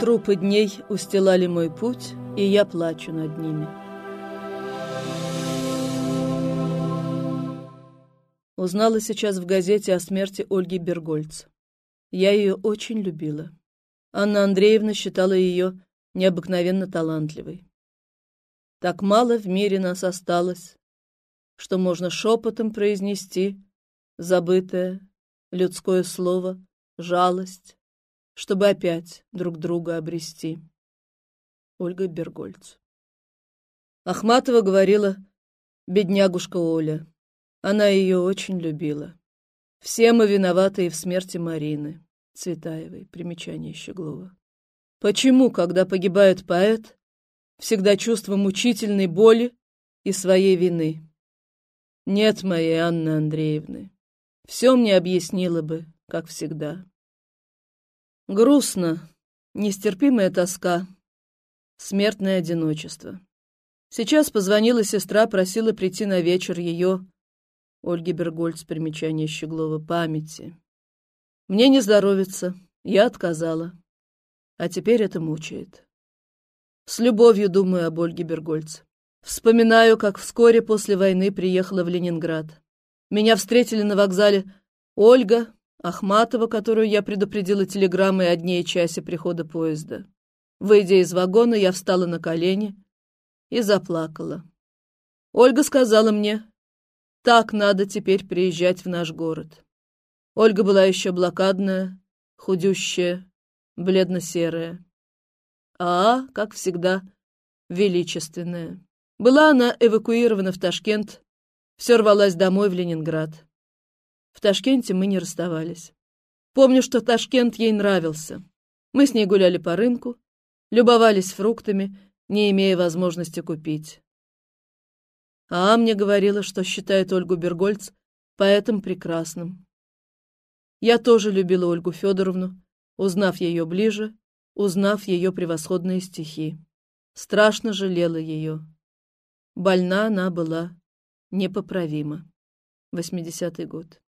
Трупы дней устилали мой путь, и я плачу над ними. Узнала сейчас в газете о смерти Ольги Бергольц. Я ее очень любила. Анна Андреевна считала ее необыкновенно талантливой. Так мало в мире нас осталось, что можно шепотом произнести забытое людское слово «жалость», чтобы опять друг друга обрести. Ольга Бергольц. Ахматова говорила «беднягушка Оля». Она ее очень любила. Все мы виноваты и в смерти Марины Цветаевой. Примечание Щеглова. Почему, когда погибает поэт, всегда чувство мучительной боли и своей вины? Нет моей Анны Андреевны. Все мне объяснила бы, как всегда. Грустно, нестерпимая тоска, смертное одиночество. Сейчас позвонила сестра, просила прийти на вечер ее, Ольги Бергольц, примечание Щеглова, памяти. Мне не здоровится, я отказала. А теперь это мучает. С любовью думаю об Ольге Бергольц. Вспоминаю, как вскоре после войны приехала в Ленинград. Меня встретили на вокзале Ольга, Ахматова, которую я предупредила телеграммой о дне и часе прихода поезда. Выйдя из вагона, я встала на колени и заплакала. Ольга сказала мне, так надо теперь приезжать в наш город. Ольга была еще блокадная, худющая, бледно-серая. А, как всегда, величественная. Была она эвакуирована в Ташкент, все рвалась домой в Ленинград. В Ташкенте мы не расставались. Помню, что Ташкент ей нравился. Мы с ней гуляли по рынку, любовались фруктами, не имея возможности купить. А мне говорила, что считает Ольгу Бергольц поэтом прекрасным. Я тоже любила Ольгу Федоровну, узнав ее ближе, узнав ее превосходные стихи. Страшно жалела ее. Больна она была непоправимо. 80-й год.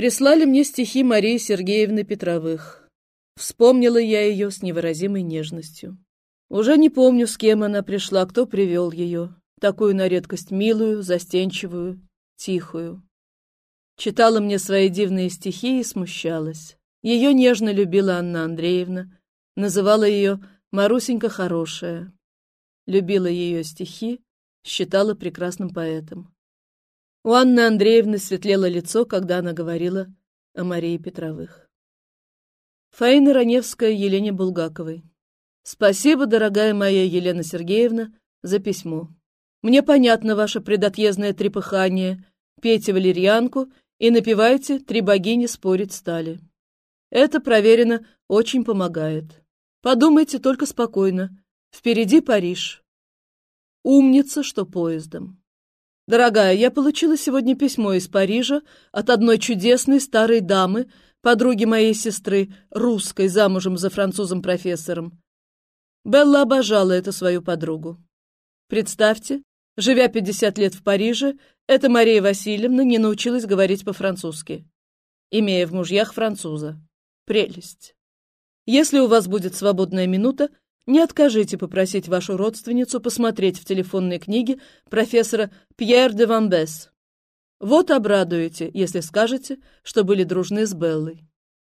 Прислали мне стихи Марии Сергеевны Петровых. Вспомнила я ее с невыразимой нежностью. Уже не помню, с кем она пришла, кто привел ее, такую на редкость милую, застенчивую, тихую. Читала мне свои дивные стихи и смущалась. Ее нежно любила Анна Андреевна, называла ее Марусенька хорошая. Любила ее стихи, считала прекрасным поэтом. У Анны Андреевны светлело лицо, когда она говорила о Марии Петровых. Фаина Раневская Елене Булгаковой. Спасибо, дорогая моя Елена Сергеевна, за письмо. Мне понятно ваше предотъездное трепыхание. Пейте валерьянку и напивайте «Три богини спорить стали». Это проверено, очень помогает. Подумайте только спокойно. Впереди Париж. Умница, что поездом. Дорогая, я получила сегодня письмо из Парижа от одной чудесной старой дамы, подруги моей сестры, русской, замужем за французом-профессором. Белла обожала эту свою подругу. Представьте, живя 50 лет в Париже, эта Мария Васильевна не научилась говорить по-французски, имея в мужьях француза. Прелесть. Если у вас будет свободная минута, не откажите попросить вашу родственницу посмотреть в телефонной книге профессора Пьер де Вамбес. Вот обрадуете, если скажете, что были дружны с Беллой.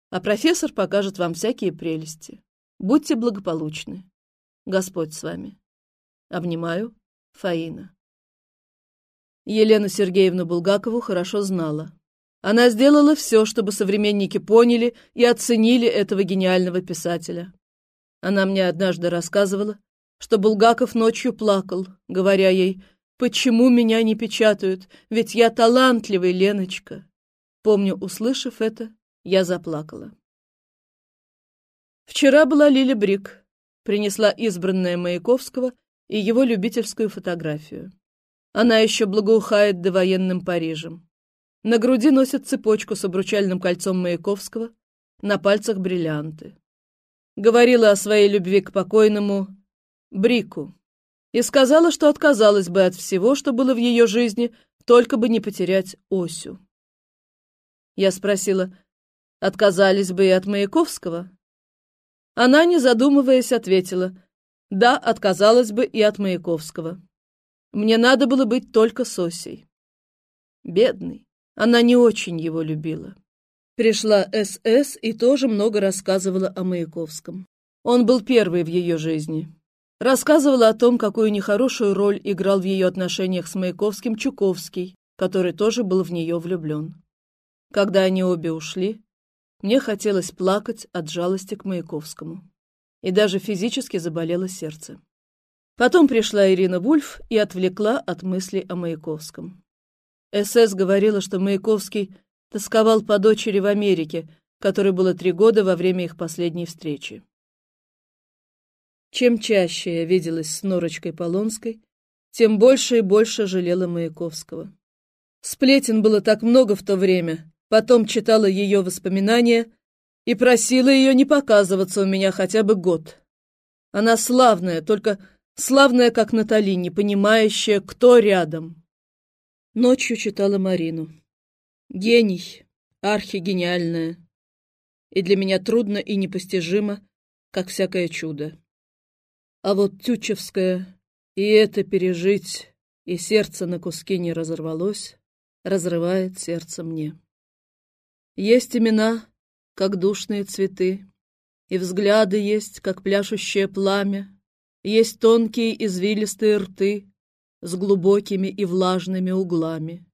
А профессор покажет вам всякие прелести. Будьте благополучны. Господь с вами. Обнимаю. Фаина. Елену Сергеевну Булгакову хорошо знала. Она сделала все, чтобы современники поняли и оценили этого гениального писателя. Она мне однажды рассказывала, что Булгаков ночью плакал, говоря ей, «Почему меня не печатают? Ведь я талантливый, Леночка». Помню, услышав это, я заплакала. Вчера была Лиля Брик, принесла избранная Маяковского и его любительскую фотографию. Она еще благоухает довоенным Парижем. На груди носит цепочку с обручальным кольцом Маяковского, на пальцах бриллианты говорила о своей любви к покойному Брику и сказала, что отказалась бы от всего, что было в ее жизни, только бы не потерять Осю. Я спросила, отказались бы и от Маяковского? Она, не задумываясь, ответила, да, отказалась бы и от Маяковского. Мне надо было быть только с Осей. Бедный, она не очень его любила. Пришла СС и тоже много рассказывала о Маяковском. Он был первый в ее жизни. Рассказывала о том, какую нехорошую роль играл в ее отношениях с Маяковским Чуковский, который тоже был в нее влюблен. Когда они обе ушли, мне хотелось плакать от жалости к Маяковскому. И даже физически заболело сердце. Потом пришла Ирина Вульф и отвлекла от мыслей о Маяковском. СС говорила, что Маяковский тосковал по дочери в Америке, которой было три года во время их последней встречи. Чем чаще я виделась с Норочкой Полонской, тем больше и больше жалела Маяковского. Сплетен было так много в то время, потом читала ее воспоминания и просила ее не показываться у меня хотя бы год. Она славная, только славная, как Натали, не понимающая, кто рядом. Ночью читала Марину. Гений, архигениальная. И для меня трудно и непостижимо, как всякое чудо. А вот Тютчевская, и это пережить, и сердце на куски не разорвалось, разрывает сердце мне. Есть имена, как душные цветы, и взгляды есть, как пляшущее пламя, есть тонкие извилистые рты с глубокими и влажными углами.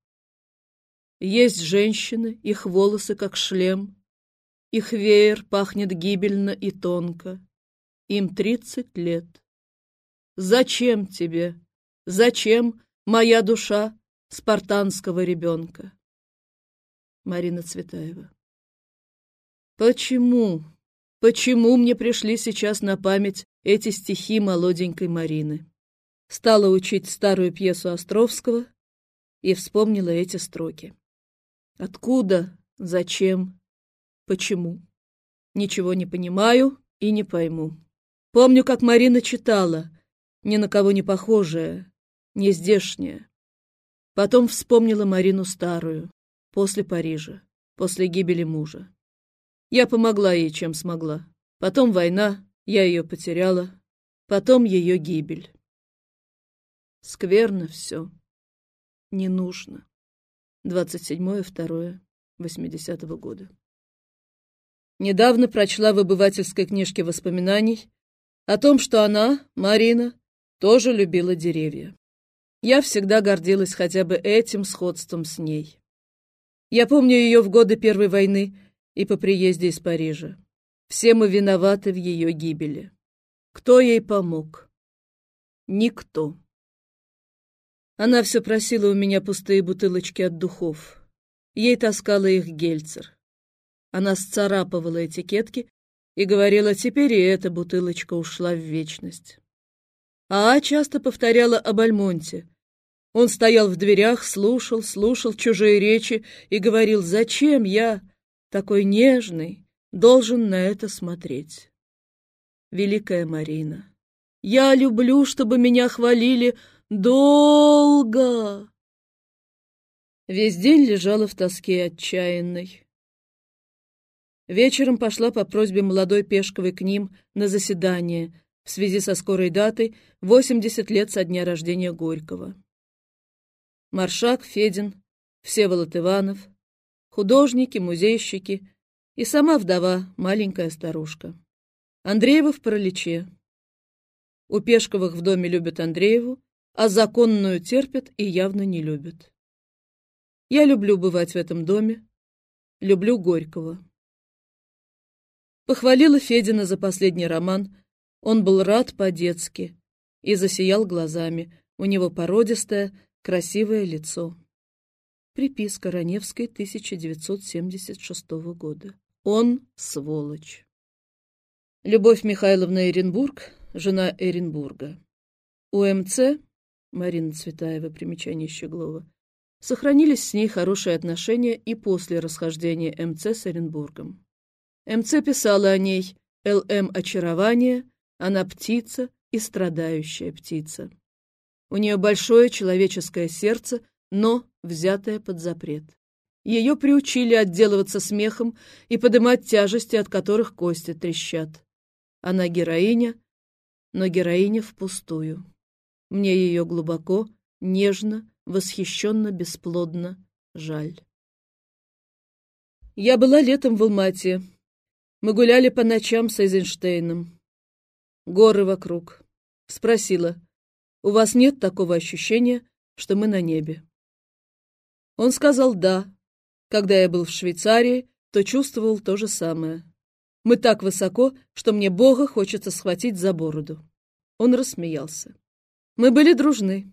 Есть женщины, их волосы как шлем, их веер пахнет гибельно и тонко. Им тридцать лет. Зачем тебе? Зачем моя душа спартанского ребенка? Марина Цветаева. Почему, почему мне пришли сейчас на память эти стихи молоденькой Марины? Стала учить старую пьесу Островского и вспомнила эти строки. Откуда, зачем, почему? Ничего не понимаю и не пойму. Помню, как Марина читала, ни на кого не похожая, не здешняя. Потом вспомнила Марину старую, после Парижа, после гибели мужа. Я помогла ей, чем смогла. Потом война, я ее потеряла, потом ее гибель. Скверно все. Не нужно. 27.02.80 года. Недавно прочла в обывательской книжке воспоминаний о том, что она, Марина, тоже любила деревья. Я всегда гордилась хотя бы этим сходством с ней. Я помню ее в годы Первой войны и по приезде из Парижа. Все мы виноваты в ее гибели. Кто ей помог? Никто. Она все просила у меня пустые бутылочки от духов. Ей таскала их Гельцер. Она сцарапывала этикетки и говорила, теперь и эта бутылочка ушла в вечность. А, а часто повторяла об Альмонте. Он стоял в дверях, слушал, слушал чужие речи и говорил, зачем я, такой нежный, должен на это смотреть. Великая Марина, я люблю, чтобы меня хвалили Долго! Весь день лежала в тоске отчаянной. Вечером пошла по просьбе молодой Пешковой к ним на заседание в связи со скорой датой 80 лет со дня рождения Горького. Маршак, Федин, Всеволод Иванов, художники, музейщики и сама вдова, маленькая старушка. Андреева в параличе. У Пешковых в доме любят Андрееву, а законную терпят и явно не любят. Я люблю бывать в этом доме, люблю Горького. Похвалила Федина за последний роман, он был рад по-детски и засиял глазами, у него породистое, красивое лицо. Приписка Раневской 1976 года. Он сволочь. Любовь Михайловна Эренбург, жена Эренбурга. УМЦ Марина Цветаева, примечание Щеглова, сохранились с ней хорошие отношения и после расхождения МЦ с Оренбургом. МЦ писала о ней «ЛМ очарование», она птица и страдающая птица. У нее большое человеческое сердце, но взятое под запрет. Ее приучили отделываться смехом и подымать тяжести, от которых кости трещат. Она героиня, но героиня впустую. Мне ее глубоко, нежно, восхищенно, бесплодно жаль. Я была летом в Алмате. Мы гуляли по ночам с Эйзенштейном. Горы вокруг. Спросила, у вас нет такого ощущения, что мы на небе? Он сказал «да». Когда я был в Швейцарии, то чувствовал то же самое. Мы так высоко, что мне Бога хочется схватить за бороду. Он рассмеялся. Мы были дружны.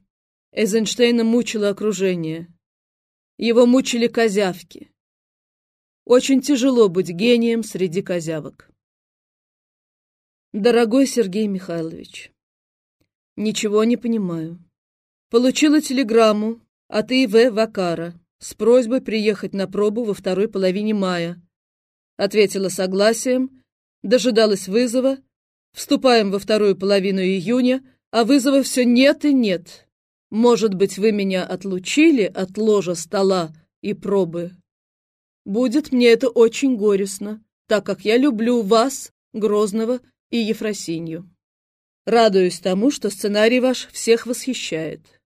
Эйзенштейна мучило окружение. Его мучили козявки. Очень тяжело быть гением среди козявок. Дорогой Сергей Михайлович, ничего не понимаю. Получила телеграмму от И.В. Вакара с просьбой приехать на пробу во второй половине мая. Ответила согласием, дожидалась вызова, вступаем во вторую половину июня, а вызова все нет и нет. Может быть, вы меня отлучили от ложа стола и пробы? Будет мне это очень горестно, так как я люблю вас, Грозного и Ефросинью. Радуюсь тому, что сценарий ваш всех восхищает.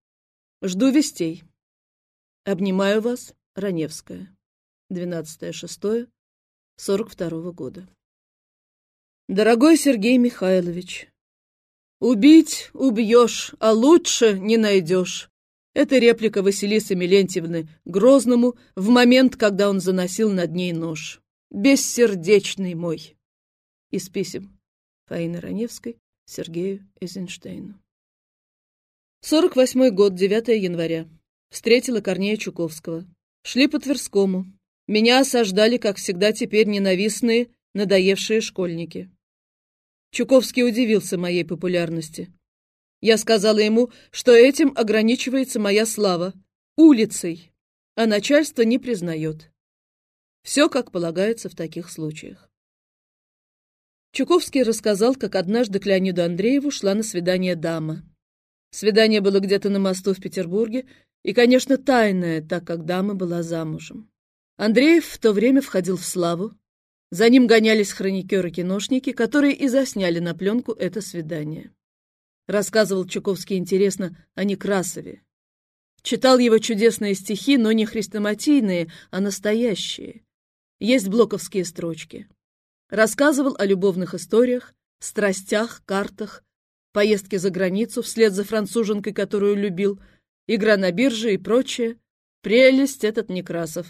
Жду вестей. Обнимаю вас, Раневская. 12.06.42 года. Дорогой Сергей Михайлович, убить убьешь, а лучше не найдешь. Это реплика Василисы Милентьевны Грозному в момент, когда он заносил над ней нож. Бессердечный мой. Из писем Фаины Раневской Сергею Эйзенштейну. 48 год, 9 января. Встретила Корнея Чуковского. Шли по Тверскому. Меня осаждали, как всегда, теперь ненавистные, надоевшие школьники. Чуковский удивился моей популярности. Я сказала ему, что этим ограничивается моя слава, улицей, а начальство не признает. Все, как полагается в таких случаях. Чуковский рассказал, как однажды к Леониду Андрееву шла на свидание дама. Свидание было где-то на мосту в Петербурге, и, конечно, тайная, так как дама была замужем. Андреев в то время входил в славу. За ним гонялись хроникеры-киношники, которые и засняли на пленку это свидание. Рассказывал Чуковский интересно о Некрасове. Читал его чудесные стихи, но не хрестоматийные, а настоящие. Есть блоковские строчки. Рассказывал о любовных историях, страстях, картах, поездке за границу вслед за француженкой, которую любил — игра на бирже и прочее. Прелесть этот Некрасов.